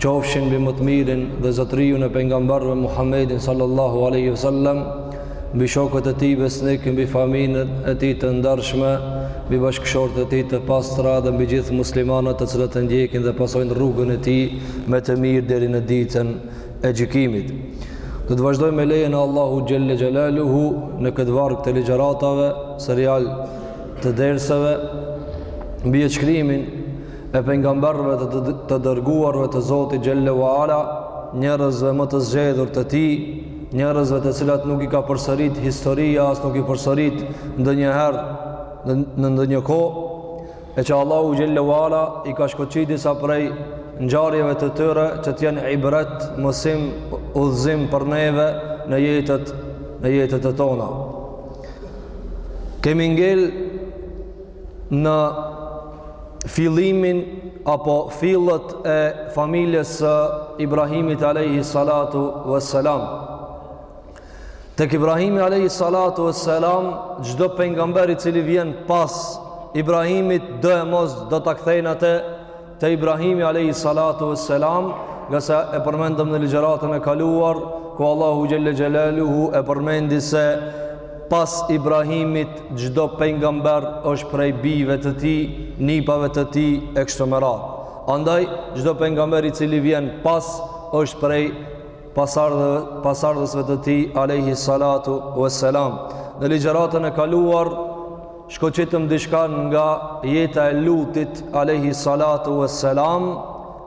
Qofshin mbi më të mirin dhe zotëriun e pejgamberëve Muhammedin sallallahu alaihi wasallam, mbi shokët e tij besnikë, mbi familjen e tij të ndarshme, mbi bashkëshortët e tij të pastra dhe mbi gjithë muslimanët të cilët e ndjekin dhe pasojnë rrugën e tij me të mirë deri në ditën e gjykimit. Do të vazhdojmë me lejen e Allahut xhelle xhelaluhu në këtë varg të ligjëratave, serial të derseve mbi shkoqitjen e pejgamberëve të, të, të dërguarve të Zotit xhelle ve ala, njerëzve më të zgjedhur të tij, njerëzve të cilat nuk i ka përsërit historia as nuk i përsërit ndonjëherë në ndonjë kohë, e që Allahu xhelle ve ala i ka shkoqit disa prej ngjarjeve të tyre që të jenë ibret, mësim, udhëzim për neve në jetët në jetët tona. Kemi ngel në fillimin apo fillet e familjes së Ibrahimit alayhi salatu wassalam. Tek Ibrahimi alayhi salatu wassalam çdo pejgamber i cili vjen pas Ibrahimit do e mos do ta kthejnë atë Te Ibrahimi alayhi salatu wassalam, ngase e përmendëm në ligjëratën e kaluar, ku Allahu xhelle xhelaluhu e përmendi se pas Ibrahimit çdo pejgamber është prej bijve të tij, nipave të tij e kështu me radhë. Andaj çdo pejgamber i cili vjen pas është prej pasardhëve pasardhësve të tij alayhi salatu wassalam. Në ligjëratën e kaluar Shkoqitëm diçka nga jeta e Lutit alayhi salatu wassalam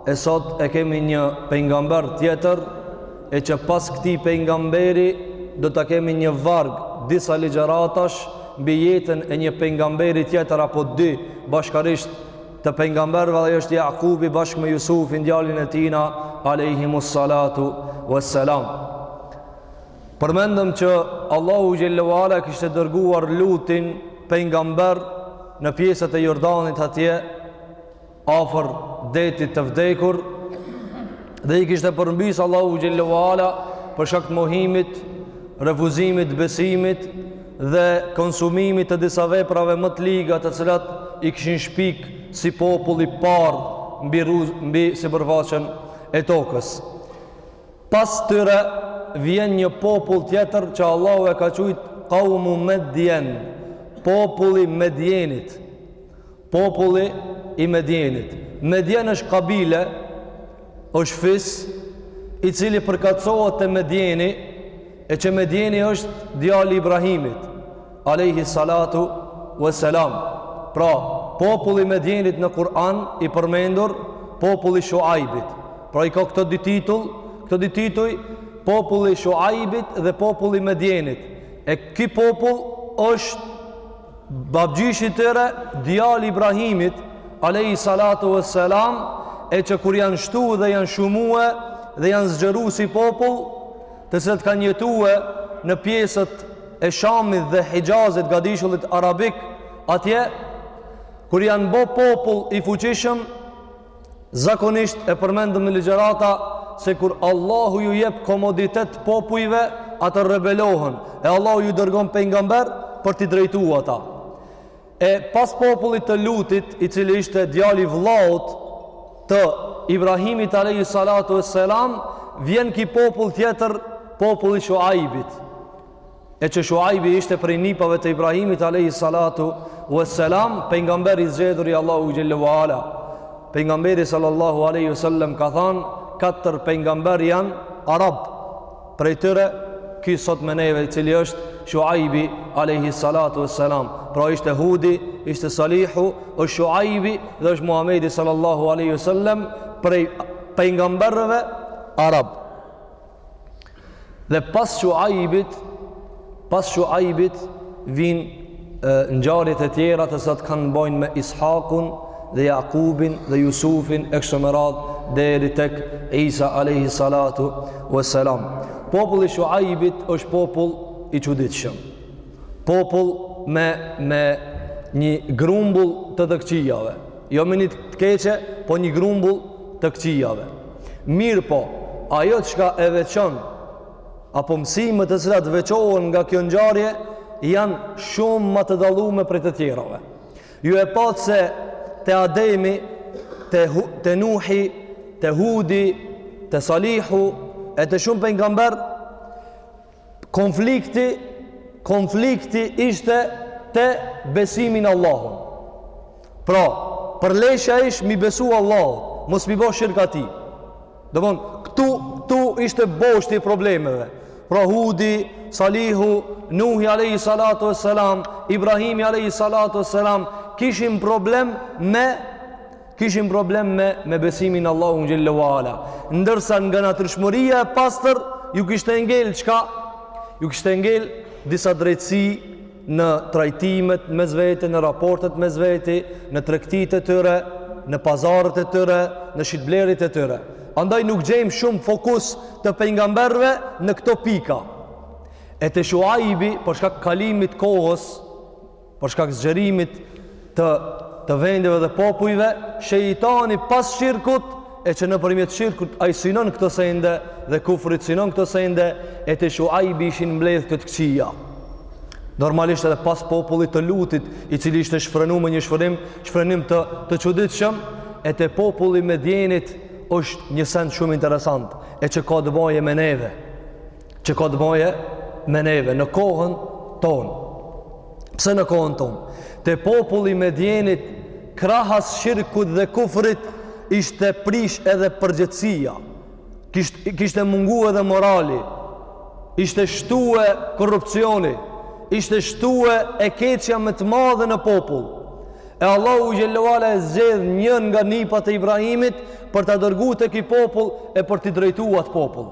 E sot e kemi një pengamber tjetër E që pas këtij pengamberi do t'i kemi një varg disa ligjëratash mbi jetën e një pengamberi tjetër Apo dy bashkërisht të pengamberve e është Jakubi bashkë me Jusufin djalin e tina alejhimus salatu wassalam Përmendëm që Allahu xhelle ve ala kishte dërguar Lutin pengamber në pjesët e Jordanit atje, afër detit të vdekur, dhe i kishte përmbysë Allahu xhelle ve ala për shkak t' mohimit, refuzimit, besimit dhe konsumimit të disa veprave më të liga të cilat i kishin shpik si popull i parë mbi rruz, mbi sipërfaqen e tokës. Pas tyre vjen një popull tjetër që Allahu e ka quajt Kaumu Medien, populli i Medienit. Populli i Medienit. Medien është kabile, është fis, i cili përkatësohet te Medieni, e që Medieni është djali i Ibrahimit. alejhi salatu wa salam pra populli Medjenit në Kur'an i përmendur populli Shuajbit pra i ka këto dy titull këto dy tituj populli Shuajbit dhe populli Medjenit e ki popull është babgjyshi tyre djali Ibrahimit alejhi salatu wa salam e që kur janë shtu dhe janë shumue dhe janë zgjeru si popull të cilët kanë jetue në pjesët e Shamit dhe Hixhazit, gadishullit Arabik, atje, kur janë bo popull i fuqishëm, zakonisht e përmendëm në ligjërata, se kur Allahu ju jep komoditet popujve, atë rebelohen, e Allahu ju dërgon pejgamber për t'i drejtu ata. E pas popullit të Lutit, i cili ishte djali i vëllaut të Ibrahimit alayhi salatu vesselam, vjen ki popull tjetër, populli Shuaibit. E që Shuaibi ishte prej nipave të Ibrahimit alayhi salatu vesselam, pejgamberi i zgjedhur i Allahut xhelle ve ala. Pejgamberi sallallahu alaihi wasallam ka thanë, katër pejgamber janë arab. Prej tyre, ky sot me neve, i cili është Shuaibi, alejhi salatu e selam. Pra ishte Hudi, ishte Salihu, është Shuaibi dhe është Muhamedi sallallahu alejhi ve sellem prej pejgamberëve arab. Dhe pas Shuaibit Pas Shuaibit vin ngjarjet e tjera të cilat kanë me bo me Ishakun dhe Jakubin dhe Jusufin e kështu me radhë deri tek Isa alayhi salatu wassalam. Populli i Shuaibit është popull i çuditshëm. Popull me me një grumbull të të këqijave. Jo me një të keqe, po një grumbull të këqijave. Mirëpo, ajo çka e veçon apo mësimet të cilat veçohen nga kjo ngjarje janë shumë ma të dallume prej të tjerave. Ju e patë se te Ademi, te, te Nuhi, te Hudi, te Salihu e te shumë pejgamber konflikti konflikti ishte te besimi në Allahun. Pra, përleshja ish mi besu Allahut, mos mi bo shirk Atij. Domethënë, këtu, këtu ishte boshti i problemeve. Pra Hudi, Salihu, Nuhi Alehi Salatu e Selam, Ibrahimi Alehi Salatu e Selam, kishin problem me kishin problem me, me besimin në Allahun xhelle ve ala. Ndërsa nga natyrshmëria e pastër, ju kishte ngelë çka? Ju kishte ngelë disa drejtësi në trajtimet mes vete, në raportet mes vete, në tregtitë e tyre, në pazarët e tyre, në shitblerjet e tyre. Andaj nuk gjejmë shumë fokus të pejgamberëve në këto pika. E te Shuaibi, për shkak kalimit të kohës, për shkak zgjerimit të të vendeve dhe popujve, shejtani pas shirkut e që nëpërmjet shirkut ai synon këto sende dhe kufrit synon këto sende e te Shuajbi ishin mbledh këto të këqija normalisht edhe pas popullit të Lutit i cili ishte shfrenu me një shfrenim shfrenim të, të çuditshëm e te populli Medjenit është një send shumë interesant e që ka të baje me neve që ka të bëjë me neve në kohën tonë. Pse në kohën tonë? Te populli i Medienit krahas shirkut dhe kufrit ishte prish edhe përgjegjësia. Kisht, kishte mungu edhe morali. Ishte shtue korrupcioni. Ishte shtue e keqja me të madhe në popull. E Allahu xhel-le ue ala e zgjedh njën nga nipat e Ibrahimit për ta dërgu te ky popull e për ta drejtu atë popull.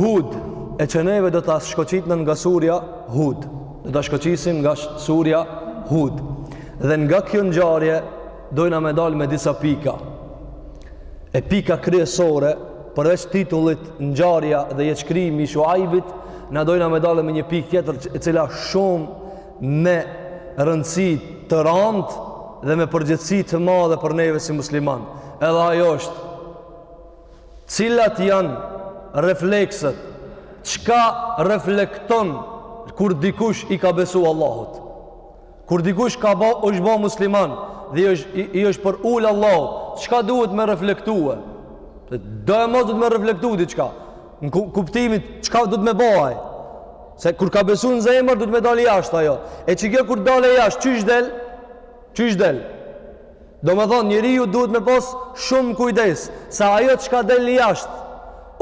Hud, e që neve do ta shkoqitna nga surja Hud. Do ta shkoqisim nga surja Hud. Dhe nga kjo ngjarje, dojna me dalë me disa pika. E pika kryesore, përveç titullit ngjarja dhe jetëshkrimi i Shuajbit, na dojna me dalë me një pikë tjetër e cila shumë me rëndësi të randë dhe me përgjegjësi të madhe për neve si musliman. Edhe ajo është Cilat janë reflekset? Çka reflekton kur dikush i ka besu Allahut? Kur dikush ka ba, është ba musliman dhe është, i, i është përulë Allahut, çka duhet me reflektue? Doemos duhet me reflektu diçka. Në kuptimit, çka duhet me baj? Se kur ka besu në zemër, duhet me dal jashtë ajo. E që kjo kur dale jashtë, qysh del? Qysh del? Domethonë njeriu duhet me pos shumë kujdes, se ajo çka del jashtë,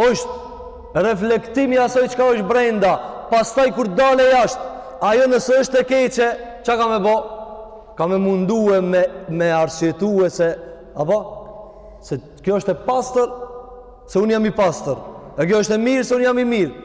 është reflektimi asoj çka është brenda, pastaj kur dale jashtë, ajo nëse është e keqe, ça ka me bo? Ka me mundue me, me arsyetue se, apo? Se kjo është e pastër, se unë jam i pastër. E kjo është e mirë, se unë jam i mirë.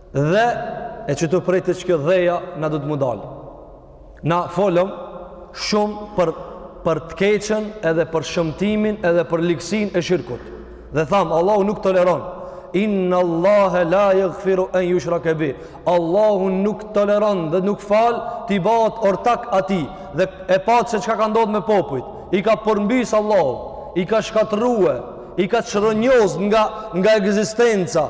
Dhe e që të prejtë që kjo dheja na do t'mu ndalë. Na folëm shumë për, për të keqen edhe për shëmtimin edhe për ligësinë e shirkut. Dhe thamë, Allahu nuk toleron. Inna Allahe la jagfiru en jushreke bihi. Allahu nuk toleron dhe nuk falë t'i bahet ortak atij. Dhe e patë se çka ka ndodhë me popujt. I ka përmbysë Allahu, i ka shkatërrue, i ka çrrënjos nga, nga ekzistenca.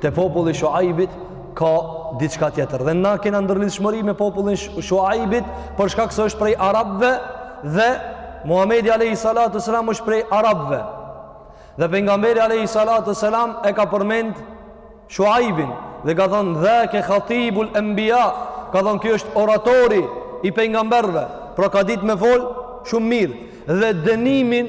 te populli i Shuaibit ka diçka tjetër. Dhe na kena ndërlidhshmëri me popullin e Shuaibit për shkak se është prej arabëve dhe Muhamedi alayhi salatu selam është prej arabëve. Dhe pejgamberi alayhi salatu selam e ka përmend Shuaibin dhe ka thënë dhake khatibul anbiya, ka thënë ky është oratori i pejgamberëve, pra ka ditë me fol shumë mirë dhe dënimin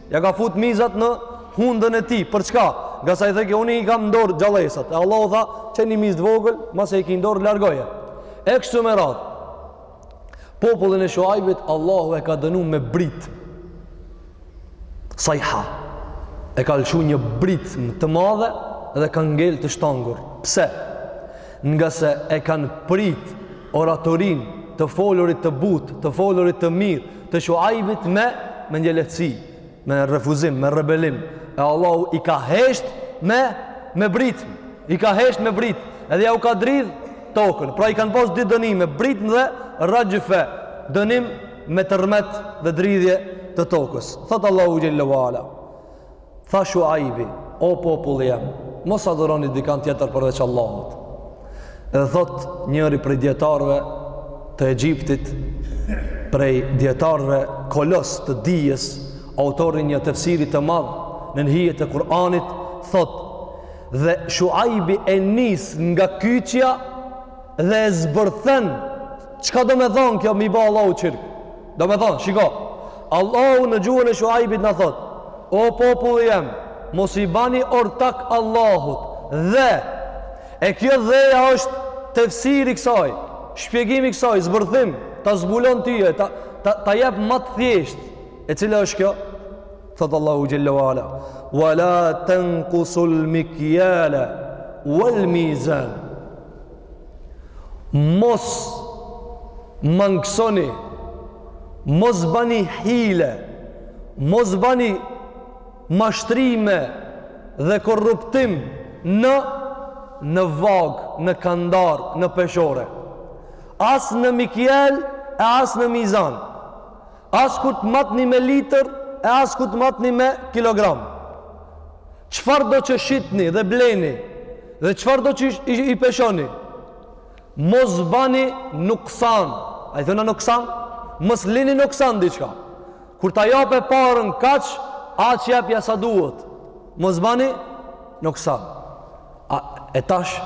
Ja ka fut mizat në hundën e tij. Për çka? Ngase i thojke unë i kam n'dorë gjallesat. E Allahu tha, "Qe ni mizë të vogël, masi i ki n'dorë largoje." E kështu me radhë. Popullin e Shuajbit Allahu e ka dënu me britmë. Sajha e ka lëshu një britmë të madhe dhe ka ngel të shtangur. Pse? Ngase e kanë prit oratorinë, të folurit të butë, të folurit të mirë, të Shuajbit me me një lehtësi, me refuzim, me rebelim. E Allahu i ka hesht me me britmë, i ka hesht me britmë, edhe jau ka dridh tokën. Pra i kanë pas dy dënime, britmë dhe raxhfe, dënim me tërmet dhe dridhje të tokës. Thotë Allahu xhelle ue ala. Tha Shu'aibi, O populli jem, mos adhuroni dikan tjetër përveç Allahut. Dhe thotë njëri prej dijetarëve të Egjiptit, prej dijetarëve kolos të dijes, autori i një tefsiri të madh nën hijet e Kur'anit, thotë dhe Shu'aibi e nis nga kyçja dhe e zbërthen çka do me thonë kjo me i ba Allahut shirk Do me thonë, shiko, Allahu në gjuhën e shuajbit na thotë, o populli jem, mos i bani ortak Allahut, dhe, e kjo dheja është tefsiri i kësaj, shpjegimi i kësaj, zbërthim, ta zbulon tyje, ta, ta, ta jep ma të thjeshtë, e cila është kjo? Thotë Allahu xhelle ue ala, wa la tenkusul mikjale, wal mizan, mos mangësoni mos bani hile mos bani mashtrime dhe korruptim në në vagë, në kandar, në peshore as në mikjal e as në mizan as ku të matni me litër e as ku të matni me kilogram Çfarëdo që shitni dhe bleni dhe çfarëdo që i peshoni? Mos bani nuksan. A i thona nuksan? Mos lini nuksan diçka. Kur ta jep paren kaq, aq jepja sa duhet. Mos bani nuksan. A, e tash,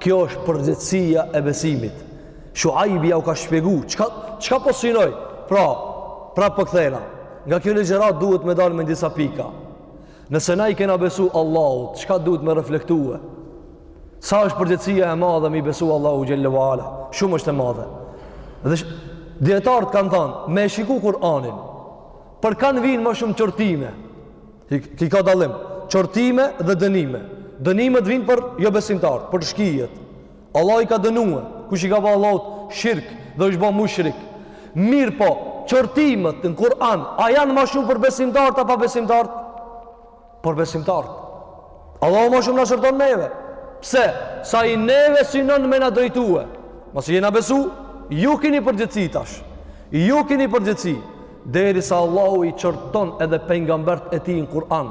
kjo është përgjegjësia e besimit. Shuajbi jau ka shpjegu. Çka, çka po synoj? Pra, pra po kthehna. Nga kjo ligjëratë duhet me dalë me disa pika. Nëse na i kena besu Allahut, çka duhet me reflektue? Sa është përgjëtsia e madhe me i besu Allahu Xhelle wa Ala? Shumë është e madhe. Dhe sh... dijetarët kanë thanë, me e shiku Kur'anin, për kan vijnë ma shumë qortime. Ki ka dallim, qortime dhe dënime. Dënimet vijnë për jobesimtarët, për shkijet. Allahu i ka dënue, kush i ka ba Allahut shirk dhe është ba mushrik. Mirëpo, qortimet në Kur'an, a janë ma shumë për besimtarët a pabesimtarët? Për besimtarët. Allahu ma shumë na qorton neve. Pse? Se ai neve synon me na drejtue. Masi jena besu, ju kini përgjegjësi tash. Ju kini përgjegjësi. Derisa Allahu i qorton edhe pejgamberët e tij në Kur'an.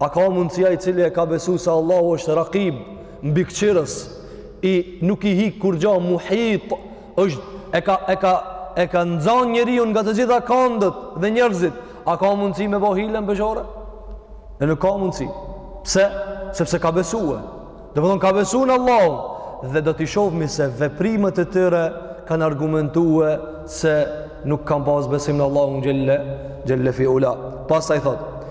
A ka mundësi ai i cili e ka besu se Allahu është rakib, mbikëqyrës, i nuk i hik kurgjo, muhit, është, e ka, e ka, e ka nxan njeriun nga të gjitha kandet dhe njerëzit, a ka mundësi me bo hile në pëshore? E nuk ka mundësi. Pse? Sepse ka besue. Domethonë, ka besu në Allahu. Dhe do t'i shofmi se veprimet e tyre kanë argumentue se nuk kanë pas besim në Allahun xhelle, xhelle fi ula. Pastaj thotë,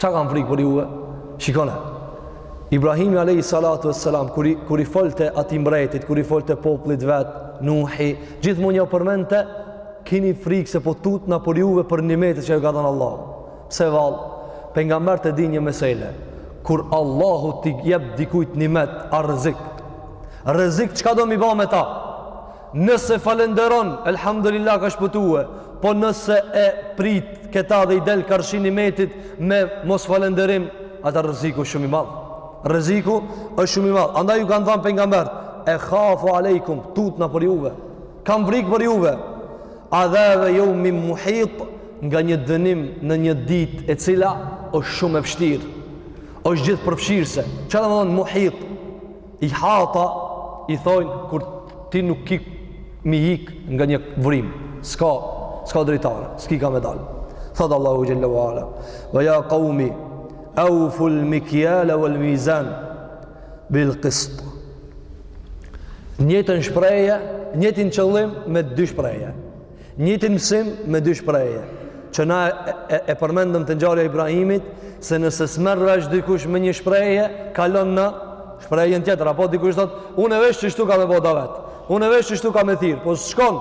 Ça kam frikë për juve? Shikone, Ibrahimi Alejhi Salatu ve Selam, kur i, kur i folte atij mbretit, kur i folte popullit vet, Nuhi, gjithmonë jau përmendte, kini frikë se po tutna për juve për nimetet që ju ka dhan Allahu. Pse vallë, pejgamberët e dinë një mesele, kur Allahu t'i jep dikujt nimet, a rrezik, rrezik çka do me ba me ta? Nëse falënderon, Elhamdulilah ka shpëtue, po nëse e prit keta dhe i del karshi nimetit me mosfalënderim, atër rreziku është shumë i madh. Rreziku është shumë i madh. Andaj ju kanë thënë pejgamberët, ekhafu alejkum, tutna për juve. Kam frikë për juve. Adhabe jeumin muhit nga një dënim në një ditë e cila është shumë e vështirë. Është gjithëpërfshirëse. Çka domethonë muhit? Ihata i thojnë kur ti nuk ki ka mi hik nga një vrimë. S'ka, s'ka dritare, s'ki ka me dalë. Thotë Allahu Xhelle wa Ala, wa ja kaumi, auful mikjale wal mizan, bil qist. Njëjtën shprehje, njëjtin qëllim me dy shprehje. Njëjtin mësim me dy shprehje, që na e, e, e përmendëm te ngjarja Ibrahimit, se nëse s'merr vesh dikush me një shprehje, kalon në shprehjen tjetër, apo dikush thot, unë e vesh qështu ka me bo davet, unë e vesh qështu ka me thirrë, po s'shkon,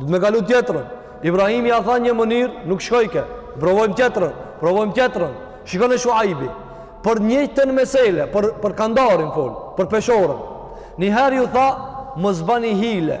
duhet me kalu te tjetra. Ibrahimi a tha një mënyrë, nuk shkojke, provojmë tjetrën, provojmë tjetrën, shikone Shuajbi, për njëjtën mesele, për, për kandarin fol, për peshorën. Njëherë ju tha, mos bani hile,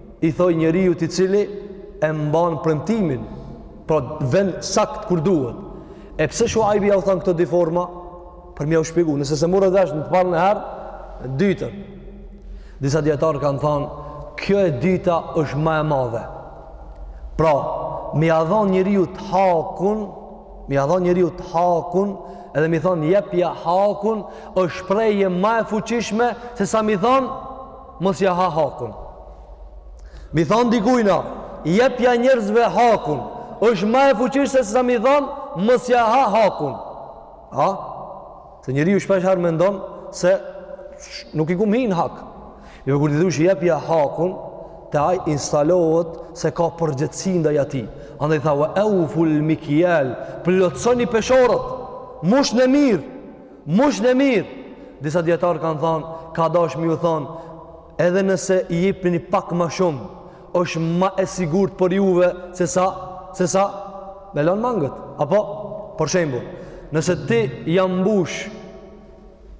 I thoj njeriut, i cili e mban premtimin, pra ven sakt kur duhet. E, pse Shuaibi ja u than këto dy forma? Për me ja u shpjegu, nëse s'e morën vesh në të parën herë, në dytën. Disa dijetarë kanë thënë, kjo e dyta është ma e madhe. Pra, me ia dhon njeriut hakun, me ia dhon njeriut hakun, edhe me i thon jepja hakun, është shprehje ma e fuqishme se sa me i thon Mos ja ha hakun. Me i thon dikujna, jepja njerëzve hakun. Është ma e fuqishme se sa me i thon mos ja ha hakun. Ha? Se njeriu shpeshherë mendon se nuk i kum hin hak. Jo kur ti i thush jepja hakun, te ai instalohet se ka përgjegjësi ndaj atij. Andaj tha wa auful mikyal, plotsoni peshoret. Mushne mirë. Mushne mirë, disa dijetarë kanë thanë, ka dash me ju thanë, edhe nëse i jipni pak ma shumë, është ma e sigurt për juve, se sa, se sa, me lanë mangët, apo, për shembu, nëse ti ja mbush,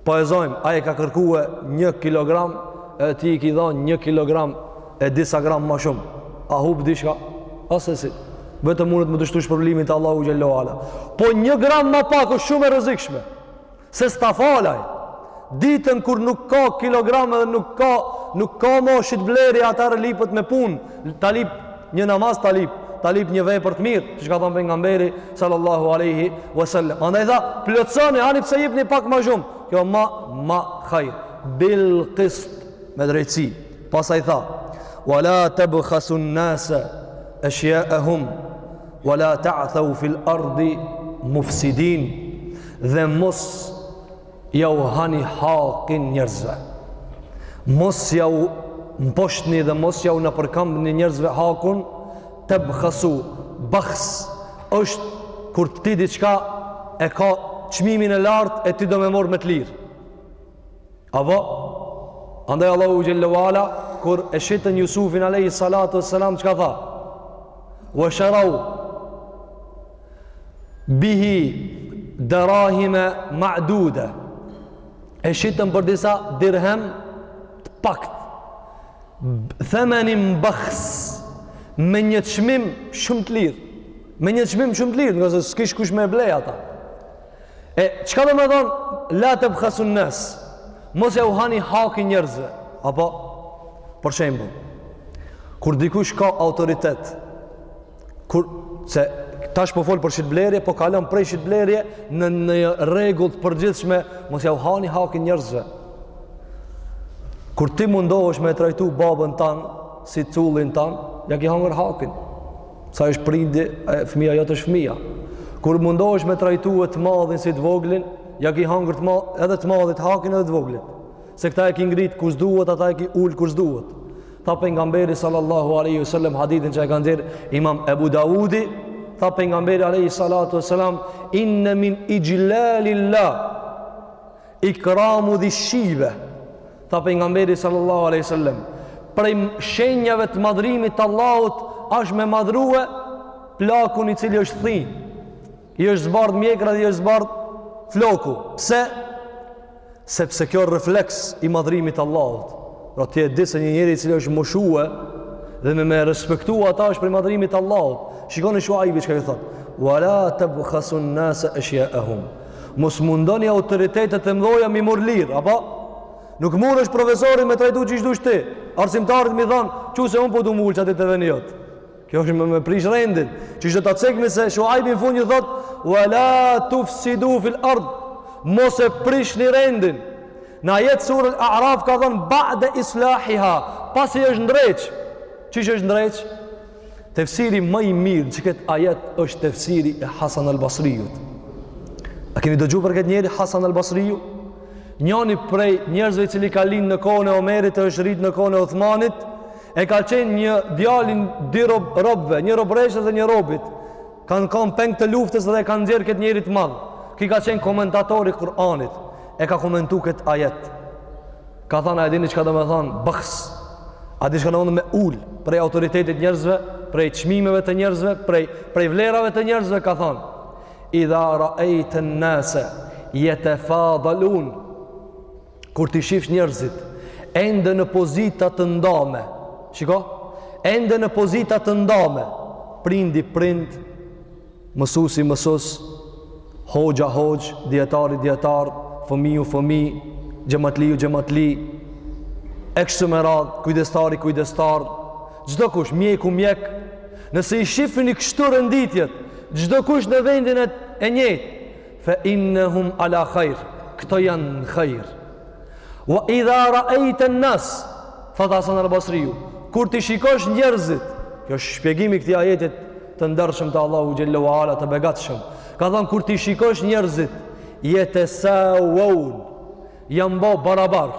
po e zojmë, ai e ka kërkue një kilogram, e ti i ki dhanë një kilogram, e disa gram ma shumë, a hup diçka? Assesi, vetëm mundet me t'u shtu shpërblimi te Allahu xhele ue ala. Po një gram ma pak është shumë e rrezikshme, se s'ta fal ai, ditën kur nuk ka kilogram dhe nuk ka, nuk ka ma shitblerje, atëherë lipet me punë, ta lip një namaz, ta lip, ta lip një vepër të mirë, siç ka thanë pejgamberi, sallallahu aleyhi wasallam. Andaj tha, plotësoni, ani pse jipni pak ma shumë, kjo o ma, ma, hajr, bil qist, me drejtësi, Pastaj tha: "Wa la tabkhasu an-nase ashya'ahum wa la ta'thaw fil ardi mufsidin" dhe mos ja u hani hakin njerëzve. Mos ja u mposhtni dhe mos ja u nëpërkëmbni njerëzve hakun, tabkhasu, bakhs është kur ti diçka e ka çmimin e lartë e ti do me e marr me të lirë. Apo, andaj Allahu xhele ue ala, kur e shitën Jusufin Alejhi Salatu e Selam, çka tha? Ve sherau, bihi derahime ma'dude, e shitën për disa dirhem të pakt, themenin bahs, me një çmim shumë të lirë, me një çmim shumë të lirë, ngase s'kish kush me e ble ata, E çka do me thonë la tebkhasun nas? Mos jau hani hakin njerëzve. Apo për shembull, kur dikush ka autoritet, kur se tash po fol për shitblerje, po kalon prej shitblerje në një rregull të përgjithshme, mos jau hani hakin njerëzve. Kur ti mundohesh me trajtu babën tan si cullin tan, ja ki hangër hakin. Sa është prindi, fëmija jot është fëmija. Kur mundohesh me trajtu edhe të madhin si të voglin, ja ki hangër të madhin, edhe të madhit hakin edhe të voglit. Se këta e ki ngrit kur s'duhet, ata e ki ul kur s'duhet. Tha Pejgamberi sallallahu aleyhi sallam hadithin që e ka nxjerr imam Ebu Dawudi, tha Pejgamberi aleyhi salatu wa sallam, inne min ixhlalil-lah, Ikramu dhi shejbe, tha Pejgamberi sallallahu aleyhi sallam, prej shenjave të madhrimit të Allahut, është me madhrue plakun i cili është thinj, i është zbardh mjekra dhe i është zbardh floku. Pse? Sepse kjo refleks i madhrimit të Allahut. Pra ti e di se një njeri i cili është moshue dhe me me respektu ata është prej madhrimit të Allahut. Shikoni Shuajbi çka ju thotë. Wa la tebkhasun nase eshjaehum. Mos mundoni autoritetet e mdhaja mi morr lirë, apo? Nuk munesh ti profesorin me trajtu qysh dush ti. Arsimtarit mi thonë, çu se unë po du m'u ul aty te veni jot. Kjo është me, me prish rendin. Qysh do ta cekmi se Shuajbi në fund ju thotë, ua la tufsidu fil ard, mos e prishni rendin. Në ajet surën al Araf ka thonë, ba'de islahiha, pasi është ndreq. Qysh është ndreq? Tefsiri më i mirë në këtë ajet është tefsiri i Hasan al Basriut. A keni dëgju për këtë njeri Hasan al Basriu? Njani prej njerëzve i cili ka lind në kohën e Omerit e është rritë në kohën e Othmanit, e ka qenë një djalë i dy rob, robve, një robreshës dhe një robit. Kanë kanë peng të luftës dhe e kanë nxjerrë këtë njeri të madh. Ky ka qenë komentator i Kur'anit. E ka komentu këtë ajet. Ka thanë a e dini çka do me thanë, bekhs. A di çka do me ul prej autoritetit njerëzve, prej çmimeve të njerëzve, prej, prej vlerave të njerëzve, ka thanë. Idha raejten nase jetefadalun. kur t'i shifsh njerëzit ende në pozita të ndame shiko ende në pozita të ndame prindi prind mësusi mësus hoxha hoxhë dijetari dijetar fëmiju fëmi xhematliu xhematli e kështu me radhë kujdestari kujdestar çdokush mjeku mjek nëse i shifni kështu renditjet çdokush në vendin e, e njëjtë Fe innehum ala khair, këta janë në khair. Wa idha ra'ayta an-nas, thot Hasan al-Basriu, kur ti shikosh njerëzit, kjo është shpjegimi i këtij ajeti të ndershëm të Allahu xhallahu ala të begatshëm. Ka thënë kur ti shikosh njerëzit, jetesauun, janë bo barabar.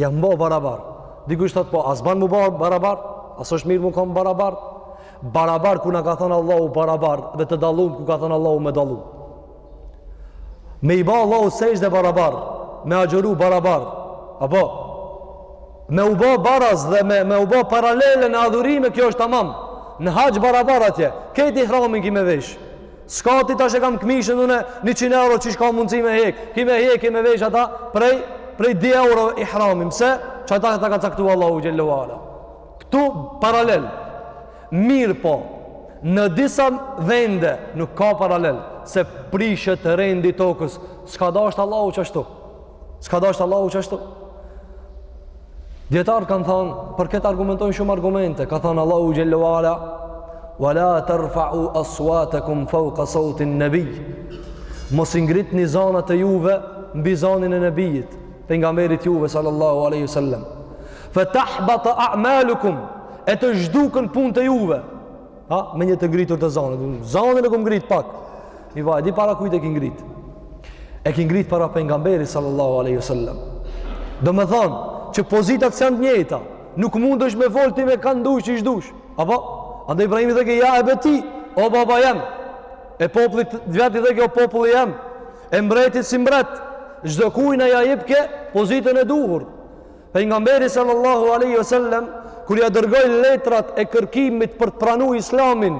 Janë bo barabar. Dikush thot po, as ban m'u bo barabar, as është mirë m'u kon barabar. Barabar kur na ka thënë Allahu barabar dhe të dallum kur ka thënë Allahu me dallu. Me i ba Allahut sexhde barabar, me agjëru barabar, apo me u ba baras edhe me, me u ba paralele në adhurime, kjo është tamam, në haxh barabar atje, krejt ihramin ki me vesh, s'ka ti tash e kam këmishën une, një qinë euro çish ka mundësi me hek, ki me hek, ki me vesh ata, prej, prej dy euro ihramin, pse, qatë ka caktu Allahu xhelle ue ala. Këtu paralel. Mirëpo, në disa vende nuk ka paralel, se prishet rendi i tokës. S'ka dashtë Allahu qashtu. S'ka dashtë Allahu qashtu. Dijetarët kanë thonë, për këtë argumentojnë shumë argumente, ka thonë Allahu Xhelle ue ala, wa la terfa'u asuatekum feuka sautin nëbi, mos i ngritni zanat e juve, mbi zanin e nëbijit, pejgamberit juve, sallallahu aleyhi sallam. Fe tahbata a'malukum, e të zhdukën punët e juve. Ha, me një të ngritur të zanit. Zanin e kem ngritë pak. Vaj, di para kujt e ki ngritë. E ki ngritë para pejgamberit sallallahu aleyhi sallam. Domethonë, që pozitat s'janë të njëjta, nuk mundesh me fol ti me kanë dush qysh dush. Apo, andaj Ibrahimi thojke ja ebeti, o baba jem, e popullit të vet i thojke o populli jem, e mbretit si mbret, çdokujna ja jipke pozitën e duhur, Pejgamberi sallallahu alaihi wasallam kur ia dërgoi letrat e kërkimit për të pranuar Islamin,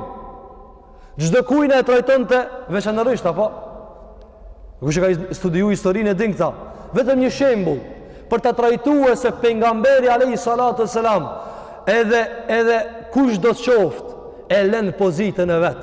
çdokujna e trajtonte veçanërisht apo kush e ka studiuar historinë e din këta. Vetëm një shembull për ta trajtuar se pejgamberi alaihi salatu wasalam edhe edhe kushdo qoftë e len n'pozitën e vet.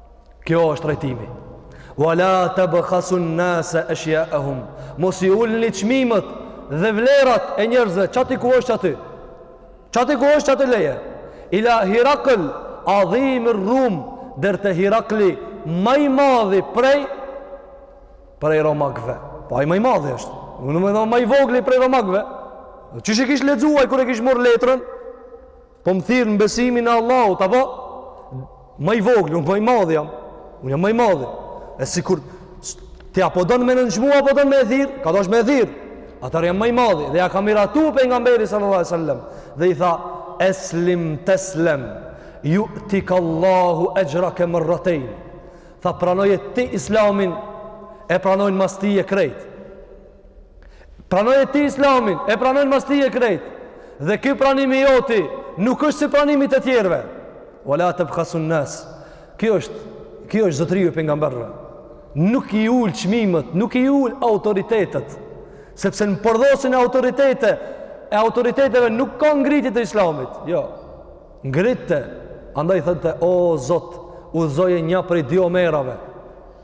Kjo është trajtimi. Wala tabkhasu an-nas ashya'ahum. Mos i ulni çmimet dhe vlerat e njerëzve, qaty ku është aty. Qaty ku është qaty leje. Ila Hirakl, adhimi Rum, der te Hirakli, më i madhi prej prej romakëve. Po ai më i madhi është. Unë me thënë më i vogli prej romakëve. Çish e kish lexuar kur e kish marr letrën? Po më thirr në besimin e Allahut, apo? Ma i vogli, unë ma i madhi jam. Unë jam ma i madhi. E sikur ti apo don me nënçmu, apo don me e thirr, ka dosh me e thirr. Atëherë jam ma i madhi. Dhe ia ka miratu Pejgamberi sallallahu alejhi ve sellem. Dhe i tha, eslim teslem, jutike Allahu exhrake merratejn. Tha pranoje ti islamin, e pranojnë mas ti e krejt. Pranoje ti islamin, e pranojnë mas ti e krejt. Dhe ky pranimi i joti nuk është si pranimi i të tjerëve. Wala tebkhasun nase. Kjo është, kjo është zotëriu i pejgamberëve. Nuk i ul çmimet, nuk i ul autoritetet. Sepse nëpërdhosjen e autoritete, e autoriteteve nuk ka ngritje të islamit. Jo, ngritje, andaj thënte, o zot, udhëzoje një prej dy omerave.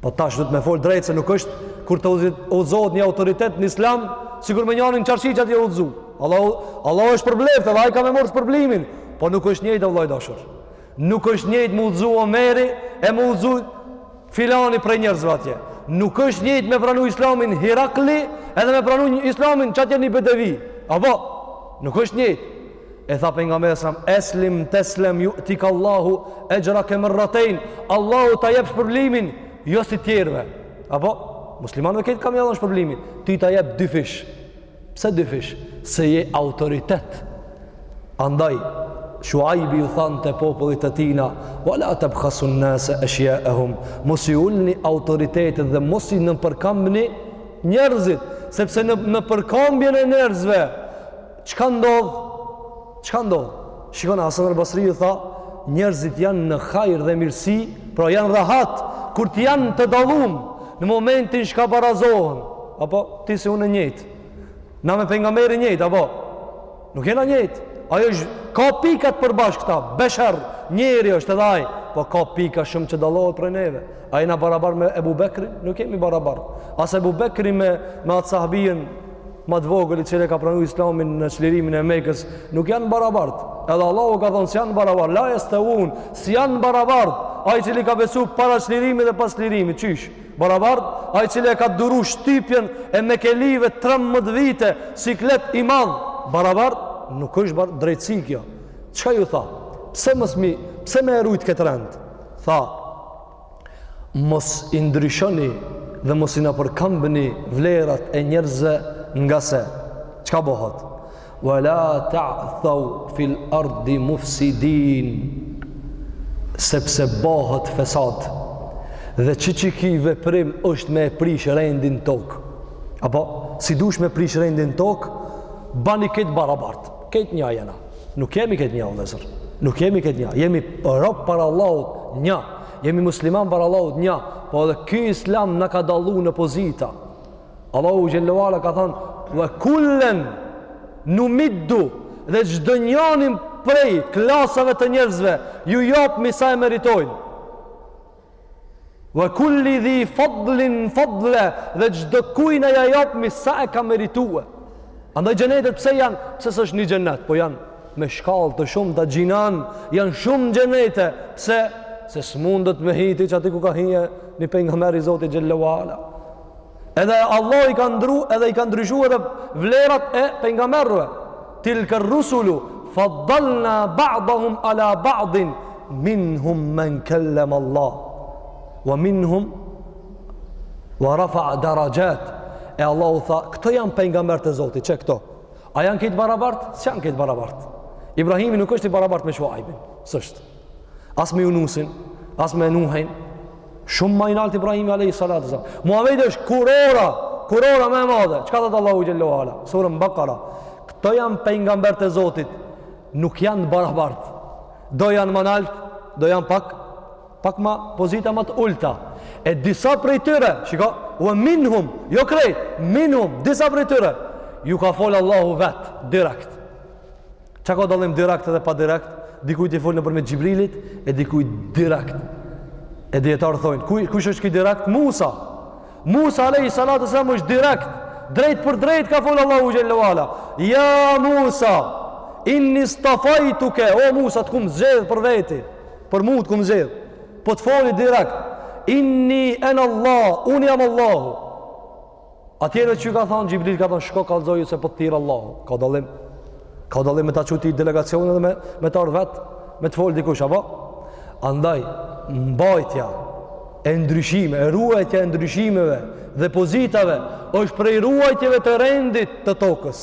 Po tash duhet me fol drejt se nuk është kur të udhëzohet një autoritet në Islam, sikur me njanin çarçi q'atje udhëzu. Allahu Allahu është përmbledhtë, edhe ai ka me marrë shpërblimin, po nuk është njëjtë vëlla i dashur. Nuk është njëjtë m'u udhëzu Omeri e m'u udhëzu filani prej njerëzve atje. Nuk është njëjtë me pranu Islamin Hirakli, edhe me pranu Islamin çatje ni bedevi. Apo nuk është njëjtë. E tha pejgamberi sa eslim teslem yu'tika Allahu ajraka marratayn. Allahu ta jep shpërblimin jo si tjerëve. Apo muslimanëve ke t'ka mja dhënë shpërblimin. Ty ta jep dyfish. Pse dyfish? Se je autoritet. Andaj Shuaibi ju thante popullit të tina Wala tebkhasun nase eshjaehum Mos i ulni autoritetet dhe mos i nëpërkambni njerëzit Sepse në, nëpërkambjen e njerëzve Çka ndodh? Çka ndodh? Shikon Hasan el-Basriu tha, njerëzit janë në hajër dhe mirësi, pra janë rahat kur të janë të dallum në momentin çka barazohen. Apo ti si unë njëjtë. Na me pejgamberin njëjtë, apo nuk jena njëjtë. Ai është ka pika të përbashkëta, besher, njeri është edhe ai, po ka pika shumë që dallohet prej neve. A jena barabar me Ebu Bekrin, nuk jemi barabar. As Ebu Bekri me me atë sahabien më të vogël i cili e ka pranu islamin në çlirimin e Mekës, nuk janë barabart. Edhe Allahu ka thënë s'janë barabart, la jesteune, s'janë barabart. Ai i cili ka besu para çlirimit dhe pas çlirimit, qysh? Barabart, ai i cili e ka duru shtypjen e mekelive 13 vite, siklet i madh, barabart, nuk është bar drejtësi kjo. Çka ju tha? Pse mos mi, pse me e rujt këtë rend? Tha, Mos i ndryshoni dhe mos i nëpërkambni vlerat e njerëzve ngase çka bohet. Wala ta'thaw fil ardi mufsidin. Sepse bohet fesad. Dhe çi çiky veprim është me e prish rendin n'tokë. Apo si dush me prish rendin n'tokë, bani krejt barabart. Krejt nja jena. Nuk jemi krejt nja, vllezër. Nuk jemi krejt nja. Jemi rob para Allahut nja. Jemi musliman para Allahut nja. Po edhe ky islam na ka dallu në pozita. Allahu xhelle ve ala ka thanë, ve kullen numiddu dhe çdonjanin prej klasave të njerëzve, ju japmi sa e meritojnë. Wa kulli dhi fadlin fadle dhe çdo kujna ja japmi sa e ka meritue. Andaj xhenetet pse janë? Pse s'është një xhenet, po janë me shkallë të shumta, xhinan, janë shumë xhenete, pse? Se s'mundet me hi ti aty ku ka hije një pejgamer i Zotit xhelle ve ala. Edhe Allahu i ka ndru edhe i ka ndryshu edhe vlerat e pejgamerve. Tilke rusulu, faddalna ba'dahum ala ba'din, min hum men kellem Allah, wa min hum, wa rafa darajat, e Allahu tha, këto janë pejgamerët e Zotit, qe këto? A janë krejt barabart? S'janë krejt barabart. Ibrahimi nuk është i barabart me Shuajbin, s'është. As me Yunusin, as me Nuhin. Shumë ma i nalt Ibrahimi alayhi salatu wasalam. Muhamedi është kurora, kurora ma e madhe. Çka thot Allahu xhelle ve ala? Surën Bakara. Këto janë pejgambert e Zotit. Nuk janë barabartë. Do janë ma nalt, do janë pak pak ma pozita ma të ulta. E disa prej tyre, shiko, ue minhum, jo krejt, minhum, disa prej tyre. Ju ka fol Allahu vet direkt. Ça ka dallim direkt edhe pa direkt? Dikujt i folë nëpërmjet Xhibrilit, e dikujt direkt. E dijetarët thojnë, ku, kush është ki direkt? Musa. Musa alejhi salatu selam është direkt. Drejtpërdrejt ka folë Allahu xhelle ve ala. Ja Musa, inni stafajtuke, o Musa, të kum zgjedh për veti. Për mu të kum zgjedh. Po të foli direkt. Inni en Allah, unë jam Allahu. Atëherë që ka thanë, Xhibril ka thanë, shko kalzoju se po të thirr Allahu. Ka dallim. Ka dallim me ta çu ti delegacion edhe me, me të ardhë vetë, me të folë dikush, apo? Andaj, mbajtja e ndryshime, e ruajtja e ndryshimeve dhe pozitave, është prej ruajtjeve të rendit të tokës.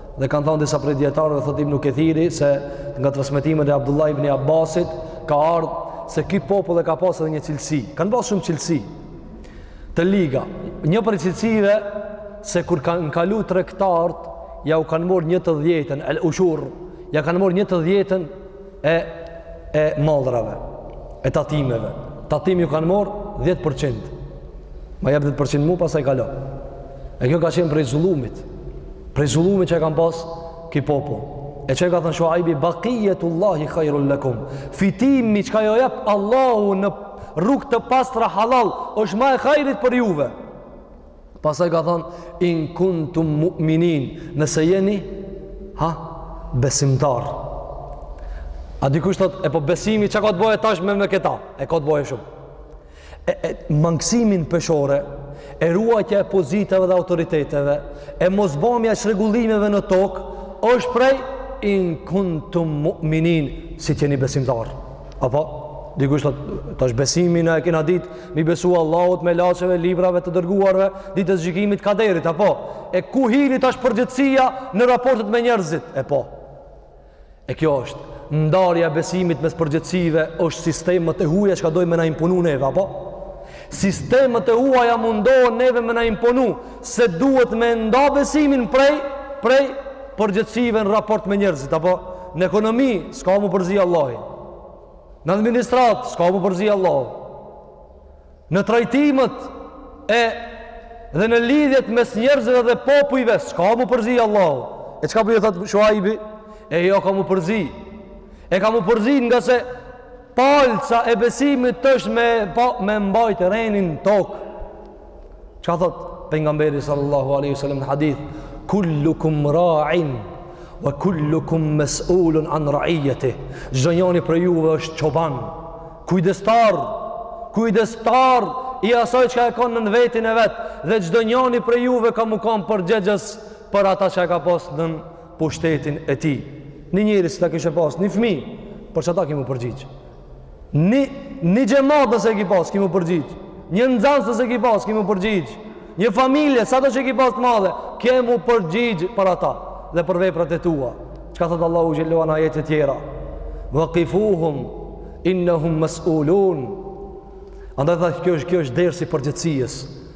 Dhe kanë thënë disa prej dijetarëve thotë Ibn Kethiri se nga transmetimet e Abdullah ibn Abbasit ka ardh se ky popull e ka pas edhe një cilësi. Kanë pas shumë cilësi të liga. Një prej cilësive se kur kanë kalu tregtart, ja u kanë marrë një të dhjetën, el ushur, ja kanë marrë një të dhjetën e e mallrave, e tatimeve. Tatimi ju kanë marr 10%. Ma jep 10% mu pastaj kalo. E kjo ka qenë prej zullumit. Prej zullumit që e kanë pas ki popull. E ça ju ka thanë Shuajbi baqiyetullahi khairul lakum. Fitimi çka ju jep Allahu në rrugë të pastra hallall është ma e hajrit për juve. Pastaj ka thonë, in kuntum mu'minin, nëse jeni, ha, besimtar. A dikush thotë, e po besimi, ça ka të boje tash me me këta? E ka të boje shumë. E, e mangësimi n'peshore, e ruajtja e pozitave dhe autoriteteve, e mosbamja e çrregullimeve në tokë, është prej, in kuntum mu'minin, si t'jeni besimtar. Apo, dikush thotë, tash besimin na e kena ditë, Me i besu Allahut, melaqeve, librave, të dërguarve, ditës s'gjykimit, kaderit, apo? E ku hini tash përgjegjësia në raportet me njerëzit, e po? E kjo është, ndarja e besimit mes përgjegjësive është sistemet e huaja çka dojnë me na imponu neve, apo? Sistemet e huaja mundohen neve me na imponu se duhet me nda besimin prej, prej përgjegjësive në raport me njerëzit, apo? Në ekonomi, s'ka mu përzi Allahu. Në administratë, s'ka mu përzi Allahu. Në trajtimet edhe në lidhjet mes njerëzve dhe popujve, s'ka mu përzi Allahu. E çka po ju thotë Shuajbi? E jo ka mu përzi. E ka mu përzi ngase palca e besimit është me, me mbajtë renin n'tokë. Çka thot Pejgamberi sallallahu aleyhi wa sallam në hadith, kullukum ra'in, wa kullukum mes'ulun an ra'ijeti, çdo njani prej juve është çoban, kujdestar, kujdestar, i asaj çka e ka nën vetin e vet, dhe çdo njani prej juve ka mu konë përgjegjës për ata që e ka pas nën pushtetin e tij. Një njeri si ta kishe pas, një fmi, për qata ke mu përgjigj. Një, një xhemat nëse e ki pas, ki mu përgjigj. Një nxans nëse e ki pas, ki mu përgjigj. Një familje, sado që e ki pas të madhe, ke mu përgjigj për ata dhe për veprat e tua. Çka thotë Allahu xhelle ve ala në ajetet tjera? Ve kifuhum, innehum mes'ulun. Andaj tha kjo është, kjo është ders i përgjegjësisë.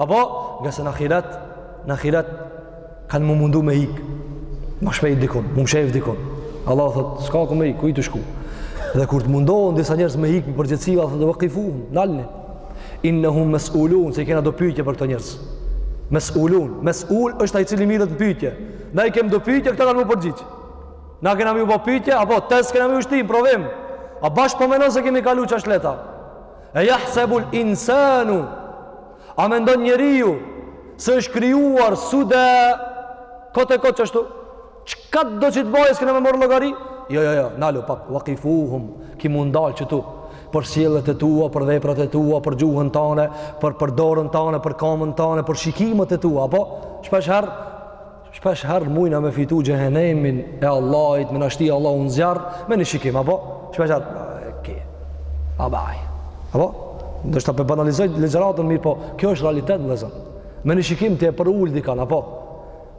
Apo, ngase në ahiret, në ahiret, kanë mu mundu me ikë, mu mshef dikun, mu mshef dikun. Allah thot, s'ka ku me ikë, ku je tu shku? Dhe kur të mundohen disa njerëz me ikë prej përgjegjësive, thot, ve kifuhum, nalni. Innehum mes'ulun, se i kena do pyjtje për këto njerëz. Mes'ulun, mes'ul është ai i cili mirret në pyjtje. Na i kemë do pyjtje, këta kanë mu përgjigj. Na kena me u bo pyjtje, apo, test kena me u shti, provim. A bash po menon se ke me kalu qashtu leht, a. E jahsebul insanu, a mendon njeriu, se është krijuar suda, kot e kot qashtu, çka të do që të bojë, s'kena me marrë llogari? Jo, jo, jo, nalu pak, ve kifuhum, ki mu ndal qëtu, për sjelljet e tua, për veprat e tua, për gjuhën tane, për për dorën tane, për kamën tane, për shikimet e tua, apo, shpeshherë, Shpesh herë mujna me fitu gjehenemin e Allahit, me na shti Allahu n'zjarr, me një shikim, apo? Shpesh herë, e ki, a baj, apo? Ndoshta po e banalizoj ligjëratën mirë, po kjo është realitet në lezën. Me një shikim të e për ullë dikan, apo?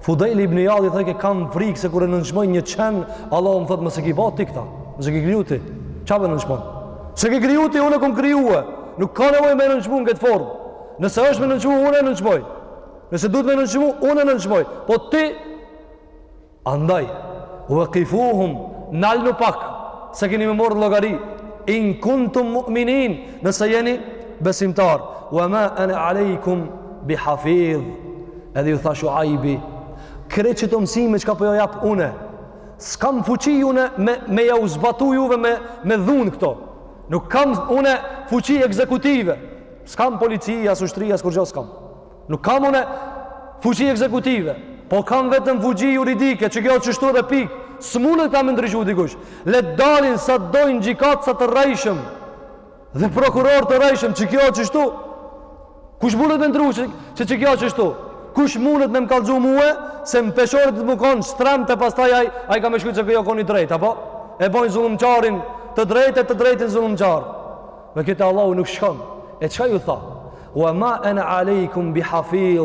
Fudejli ibn Jadhi thëke kam frikë se kërë nënçmoj një qenë, Allah më thëtë më se ki ba ti këta, më se ki kriju ti, qa me nënçmoj? Se ki kriju ti, unë e kom kriju e, nuk ka nevoj me nënçmu në këtë formë, nëse është me nënçmu, unë e nënçmoj. Nëse duhet me nënçmu, unë e nënçmoj. Po ti, andaj, ue kifuhum, nalnu pak, se keni me marrë llogari, in kuntum mu'minin, nëse jeni besimtar, ue ma ene alejkum bi hafidh, edhe ju tha Shuajbi, krejt qëto mësime çka po jau jap une, s'kam fuqi une me, me jau zbatu juve me, me dhunë këto, nuk kam une fuqi ekzekutive, s'kam polici, as ushtri, as kurgjo s'kam. Nuk kam une fuqi ekzekutive, po kam vetëm fuqi juridike, që kjo qështu dhe pikë, s'mundet ka me ndryshu dikush. Le dalin sa të dojnë gjykatësa të rrejshëm, dhe prokurorë të rrejshëm, që kjo qështu, kush mundet me ndryshu që, që, që kjo qështu, kush mundet me më kallxu mue, se m'peshoret do t'mu konë shtremtë pastaj ai, ai ka me shku që kjo kon e drejtë, apo? E bojnë zullumqarin të drejtë e të drejtin zullumqar. Me kjo te Allahu nuk shkon. E çka ju tha? Wa ma ana alaykum bi hafiz.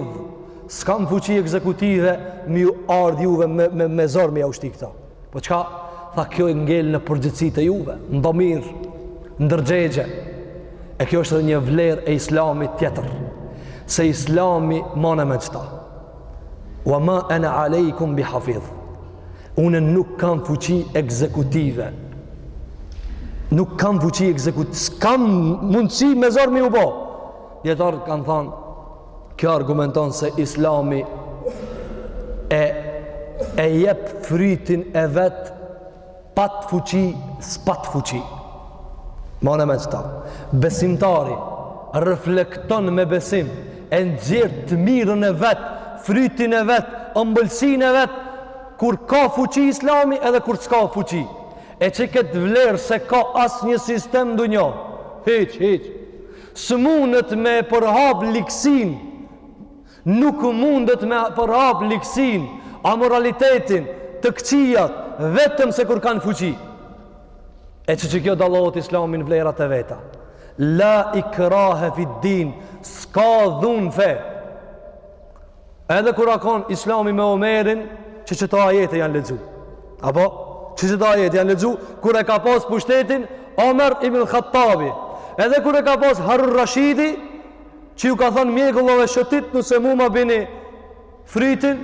S'kam fuqi ekzekutive me ju ardh juve me me, me zor me jau shti këto. Po çka? Tha kjo e ngel në përgjegjësi të juve. N'damir, ndërgjegje. E kjo është edhe një vlerë e Islamit tjetër. Se Islami mane mend qëta. Wa ma ana alaykum bi hafiz. Unë nuk kam fuqi ekzekutive. Nuk kam fuqi ekzekutive. S'kam mundësi me zor me ju bo. Dijetarët kanë thanë kjo argumenton se Islami e e jep frytin e vet Pat fuqi, s'pat fuqi. Mane mend qëta. Besimtari reflekton me besim e nxjerr të mirën e vet, frytin e vet, ëmbëlsinë e vet, kur ka fuqi islami edhe kur s'ka fuqi. E që këtë vlerë s'e ka asnjë sistem n'dynjo. Hiq, hiq. S'mundet me e përhap ligësinë Nuk mundet me përhap ligësin, amoralitetin, të këqijat, vetëmse kur kanë fuqi. E qëkjo dallohet islami n'vlerat e veta. La ikrahe fid-din, s'ka dhunë n'fe. Edhe kur u kon islami me Omerin, që qëta ajete janë lexu. Apo, që qëta ajete janë lexu, kur e ka pas pushtetin, Omer ibn Khattabi. Edhe kur e ka pas Harun Rashidi, që ju ka thënë mjegullove shëtit nëse mu ma bini fritin,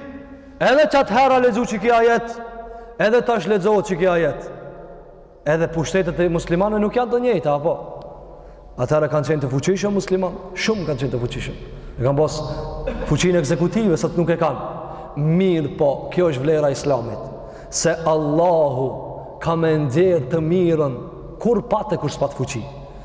edhe qatëhera lexu që ky ajet, edhe tash lexohet që ky ajet. Edhe pushtetet muslimane nuk janë të njëjta, apo? Atëherë kanë qenë të fuqishëm muslimanët, shumë kanë qenë të fuqishëm. E kanë pas fuqinë ekzekutive, sot nuk e kanë. Mirëpo, kjo është vlera e islamit. Se Allahu ka me nxjerrë të mirën, kur patë e kur s'patë fuqi.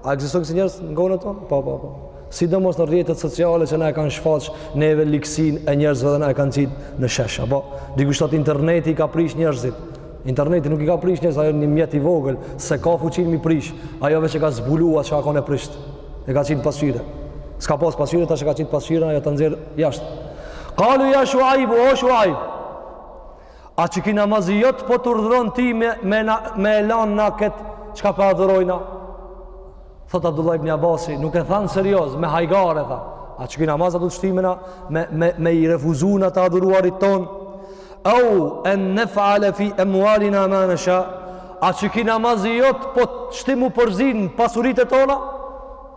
A ekzistojnë kësi njerëz në kohën tonë? Po, po, po. Sidomos në rrjetet sociale që na e kanë shfaq neve ligësinë e njerëzve dhe na e kanë qit në shesh. Apo, dikush thot interneti i ka prish njerëzit. Interneti nuk i ka prish njerëzit, ajo â një mjet i vogël, s'e ka fuqinë me i prish. Ajo veç e ka zbulu çka ka kon prisht. E ka qit n'pasqyre. S'ka pas pasqyre, tash e ka qit n'pasqyre, ajo ta nxjerr jashtë. Kalu ja Shuajbu, o Shuajb. A qeky namazi jot po të urdhëron ti me, me, na, me e lan na këtë çka po adhurojna? Thot Abdullah ibn Abasi, nuk e thanë serioz, me hajgare, tha. A qeky namazi po të shtin na me, me, me i refuzu na të adhuruarit tonë? Eu en nefale fi emualina ma nesha, a qeky namazi jot po të shtin m'u përzi n'pasuritë e tona?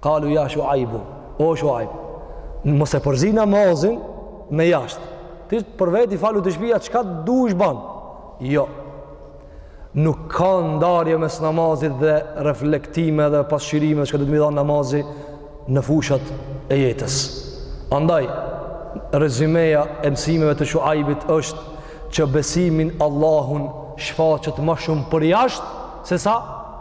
Kalu ja Shuajbu, o Shuajb, mos e përzi namazin me jashtë. Ti për veti falu te shpia, çka të dush ban? Jo, nuk ka ndarje mes namazit dhe reflektimeve dhe pasqyrimeve çka duhet me i dhan namazi në fushat e jetës. Andaj rezymeja e mësimeve të Shuajbit është që besimi n'Allahun shfaqet ma shumë për jashtë se sa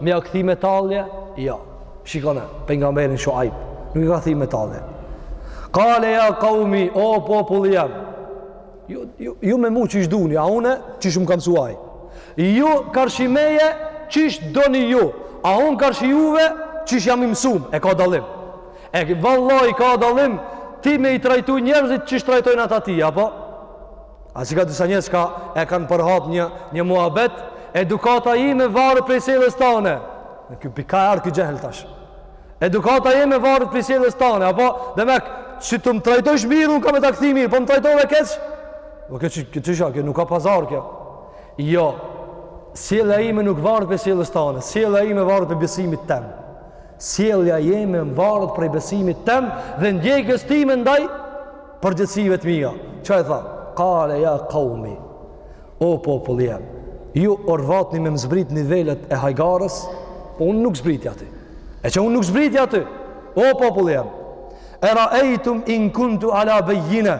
Me ja këthi me talje? Jo. Shikone pejgamberin Shuajb. Nuk e ka kthy me tallje. Kale ja kaumi, o populli jem. Ju, ju, ju me mu qysh t'doni, a une qysh um kan msu. Ju karshi meje qysh t'doni ju, a unë karshi juve qysh jam i msum, e ka dallim. E vallahi ka dallim, ti me i trajtu njerëzit qysh t'trajtojnë ata ty, apo? A s'i ka disa njerëz që e kanë përhap një një muhabet, edukata ime varet prej sjelljes tane. Ne ky, pika e ardh ky xhehel tash. Edukata ime varet prej sjelljes tane, apo demek si të më trajtojsh mirë, unë ka me ta kthy mirë, po më trajtove keq. Po kjo kjo çisha, kjo nuk ka pazar kjo. Jo. Sjellja ime nuk varet prej sjelljes tane, sjellja ime varet prej besimit tëm. Sjellja ime varet prej besimit tëm dhe ndjekjes time ndaj përgjegjësive të mia. Çka i tha? Kale ja kaumi, o populli jem, ju orvatni me më zbrit n'nivelet e hajgares, po unë nuk zbritni aty. E që unë nuk zbritni aty, o populli jem, e raejtum in kuntu ala bejjine,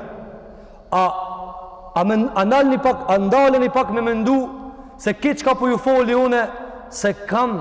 a, a, men, a, nalni pak, a ndaleni pak me mendu se kët çka po ju foli une, s'e kam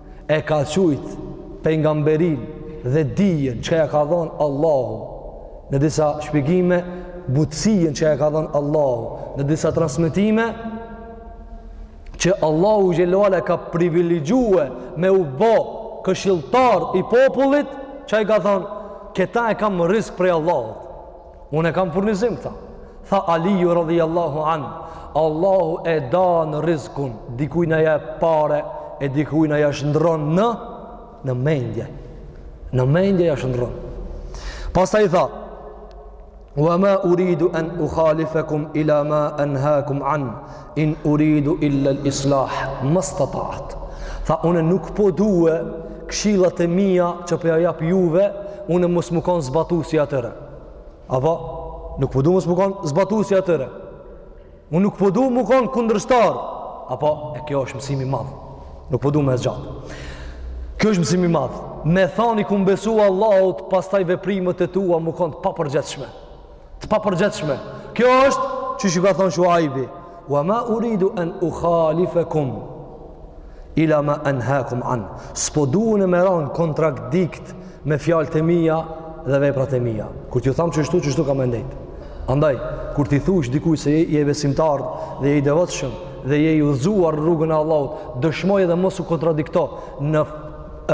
e ka qujt pejgamberinë dhe dijen çka ia ka dhonë Allahu në disa shpjegime butësinë çka ia ka dhonë Allahu në disa transmetime që Allahu xhelle ue ala e ka privilegjue mu bo këshilltar i popullit që ai ka thonë këta e kam rizk prej Allahut Unë e kam furnizim, këta. Tha Aliju radhiallahu anë, Allahu e dan rizkun, dikujna ja jep pare, e dikujna ja shndërron në, në mendje. Në mendje ja shndërron. Pastaj tha, Wa ma uridu an ukhalifakum ila ma anhaakum an, in uridu illa l'islah, mastata't. Tha, une nuk po due këshillat e mia që po ja jap juve, une mos me konë zbatuesi atyre. Apo, nuk po du mos me konë zbatuesi atyre. Unë nuk po du me konë kundërshtar. Apo, e kjo është mësim i madh. Nuk po du me zgjat. Kjo është mësim i madh. Me thonë i kum besu Allahut, pastaj veprimet e tua me konë të papërgjegjshme. Të papërgjegjshme. Kjo është, që e ka thonë Shuajbi, Wa ma uridu an ukhalifakum ila ma anhaakum an. S'po du une me ra n' kontradikt me fjalët e mia dhe veprat e mia. Kur t'ju tham qështu qështu kam me ndejt. Andaj, kur t'i thush dikujt se je besimtar dhe je i devotshëm dhe je i udhëzuar rrugën e Allahut, dëshmoje edhe mos u kontradikto në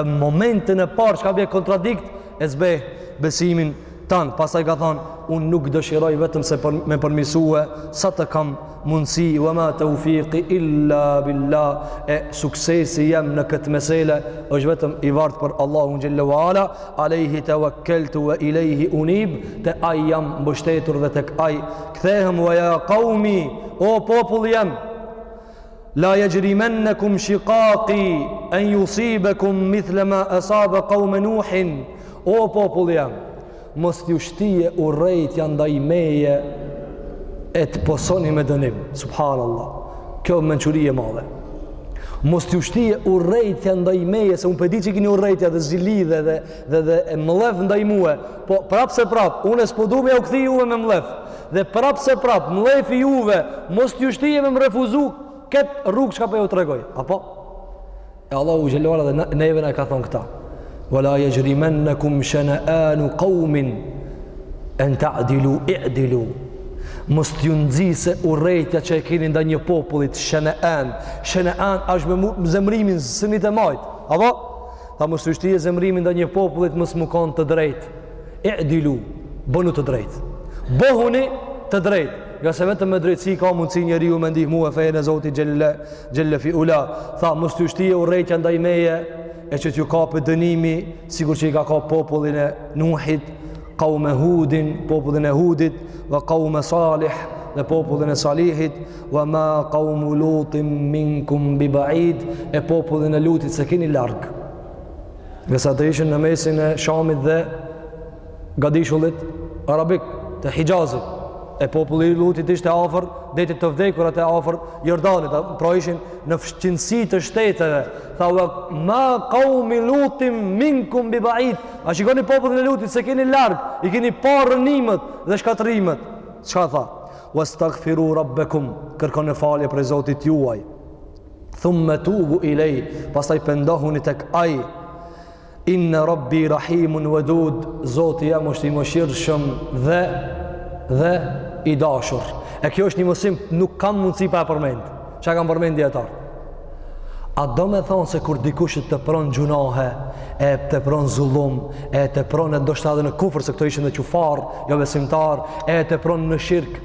momentin e parë çka bie kontradikt e zbeh besimin tan, pastaj ka thonë, unë nuk dëshiroj vetëm se për, me përmirësue, sa të kam mundësi, ve ma teufiki illa billa, e suksesi jem në këtë mesele, është vetëm i vartë për Allahun Xhelle ue Ala, alejhi tevekkeltu ve ilejhi unib, te ai jam mbështetur dhe tek ai kthehem, ve ja kaumi, o popull jem, La yajrimannakum shiqaqi an yusibakum mithla ma asaba qawm Nuh. O populli jem, mos t'ju shtije urrejtja ndaj meje e të posoni me dënim. Subhanallah. Kjo mençuri e madhe. Mos t'ju shtije urrejtja ndaj meje se un po di që kini urrejtje dhe zili dhe dhe dhe dhe mllef ndaj mue, po prap se prap, unë s'po du me jau kthy juve me mllef. Dhe prap se prap, mllefi juve, mos t'ju shtije me më refuzu këtë rrugë çka po ju tregoj. Apo? E Allahu xhelle ue ala edhe neve na e ka thonë këta. Ve la jexhrimennekum sheneanu kaumin, en ta'dilu, i'dilu. Mos t'ju nxise urrejtja që e keni ndaj një popullit, shenean. Shenean është me mu, zemrimin, s'un e majt. Apo? Tha mos t'ju shtije zemrimi ndaj një popullit, mos me konë të drejtë. I'dilu, bonu të drejtë. Bohuni të drejtë. Ngase vetëm me drejtësi ka mundësi njeriu me ndihmue fenë e Zotit Xhel-le, Xhel-le fi ula. Tha, mos t'ju shtijë urrejtja ndaj meje, e që t'ju kapë dënimi, sikur që i ka kap popullin e Nuhit, kaume Hudin, popullin e Hudit, dhe kaume Salih, dhe popullin e Salihit, ue ma kaumu Lutin minkum bibaid, e popullin e Lutit s'e keni larg. Ngase ata ishin në mesin e Shamit dhe Gadishullit Arabik të Hixhazit, e populli i Lutit ishte afër detit të vdekur atje afër Jordanit, pra ishin në fqinjësi të shteteve. Tha wa ma qaumi Lutin minkum bi ba'id. A shikoni popullin e Lutit s'e keni larg, i keni parë rrënimet dhe shkatërrimet. Çka tha? Wastaghfiru rabbakum, kërkoni falje prej Zotit juaj. Thumme tubu ilejh, pastaj pendohuni tek ai, inne rabbi rahimun vedud, Zoti jem është i mëshirshëm dhe, dhe i dashur. E kjo është një mësim, nuk kam mundësi pa e përmend, çka e kanë përmend dijetarët. A domethonë se kur dikush i tepron gjynahe, e tepron zullum, e tepron e ndoshta edhe në kufër, se këto ishin edhe qufarë, jobesimtarë, e tepron në shirk,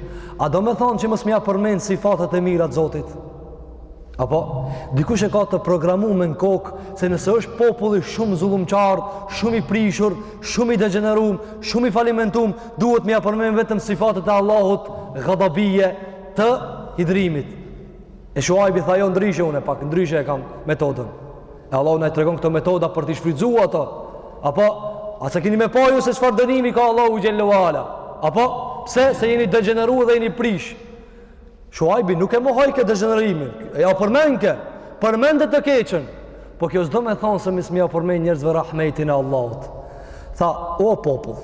a domethonë që mos m'ja përmend sifatet e mirat zotit? Apo, dikush e ka të programume në kokë, se nëse është populli shumë zullumqarë, shumë i prishur, shumë i degjenerum, shumë i falimentum, duhet me ja përmend vetëm sifatet e Allahut, gadabije të hidhërimit. E shuajbi tha jo ndryshe une pak, ndryshe e kam metodën. E Allahu na i tregon këto metoda për t'i shfrytëzu ato. Apo, a se keni me pa ju se çfarë dënimi ka Allahu xhel-le ue ala? Apo, pse se jeni degjeneru dhe jeni prish? Shuajbi nuk e mohoi këtë degjenerimin. E ja përmendke, përmendte të keqen. Po kjo s'domethonë se mos me ja përmend njerëzve rahmetin e Allahut. Tha, o popull,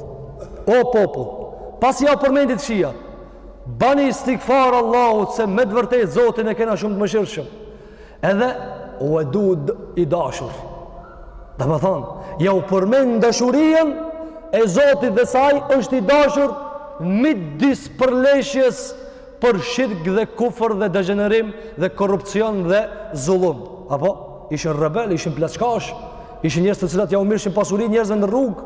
o popull, pasi ja përmendi t'kqijat, bani istigfar Allahut se me të vërtetë Zotin e kena shumë të mëshirshëm. Edhe Wedud i dashur. Domethonë, jau përmend dashurinë e Zotit dhe sa është i dashur midis përleshjes për shirk dhe kufër dhe degjenerim dhe korrupsion dhe zullum. Apo, ishin rebelë, ishin plaçkash, ishin njerëz të cilët jau merrshin pasurinë njerëzve në rrugë.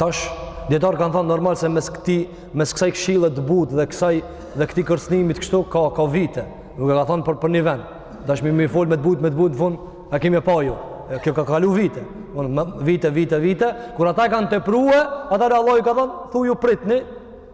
Tash, dijetarët kanë thonë normal se mes këtij, mes kësaj këshille të butë dhe kësaj dhe këtij kërcënimit kështu, ka, ka vite. Nuk e ka thonë për, për një vend. Tash, mi, mi fol me të butë, me të butë, n'fund, a keni me pa ju. E, kjo ka kalu vite. Fun, vite, vite, vite. Kur ata e kanë teprue, atëherë Allahu i ka thonë, thuju pritni,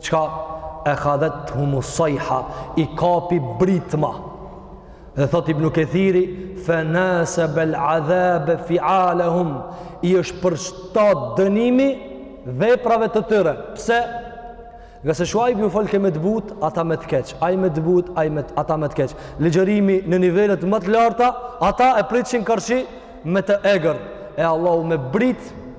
Çka? Ekhadhet humus-sajha, i kapi britma. Dhe thot Ibn Kethiri, fe nasebel adhabu fialehum, i është përshtat dënimi veprave të tyre. Pse? Ngase Shuajbi ju folke me të butë, ata me të keq. Ai me të butë, ai me të, ata me të keq. Ligjërimi në nivelet më të larta, ata e pritshin karshi me të egër. E Allahu me britë,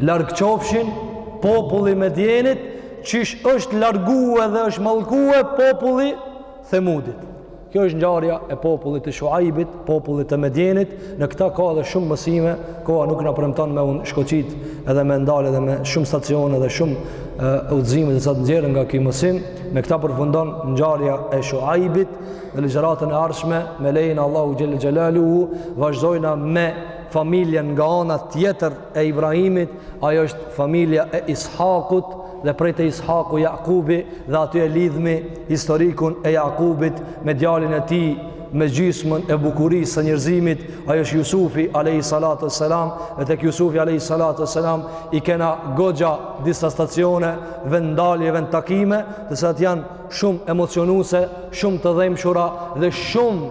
Larg qofshin populli Medjenit qysh është largue dhe është mallkue populli Themudit. Kjo është ngjarja e popullit të Shuajbit, popullit të Medjenit. Në këta ka edhe shumë mësime, koha nuk na premton me u shkoqit edhe me ndalë edhe me shumë stacione dhe shumë udhëzime të cilat nxirren nga ky mësim. Me këta përfundon ngjarja e Shuajbit, në ligjëratën e ardhshme me lejen e Allahu xhele xhelaluhu vazhdojna me familjen nga ana tjetër e Ibrahimit, ajo është familja e Ishakut dhe prej te Ishaku Jakubi dhe aty e lidhmi historikun e Jakubit me djalin e tij me gjysmën e bukurisë së njerëzimit, ai është Jusufi alejhi salatu ves-selam, e tek Jusufi alejhi salatu ves-selam i kena goxha disa stacione vendndalje vendtakime, të cilat janë shumë emocionuese, shumë të dhembshura dhe shumë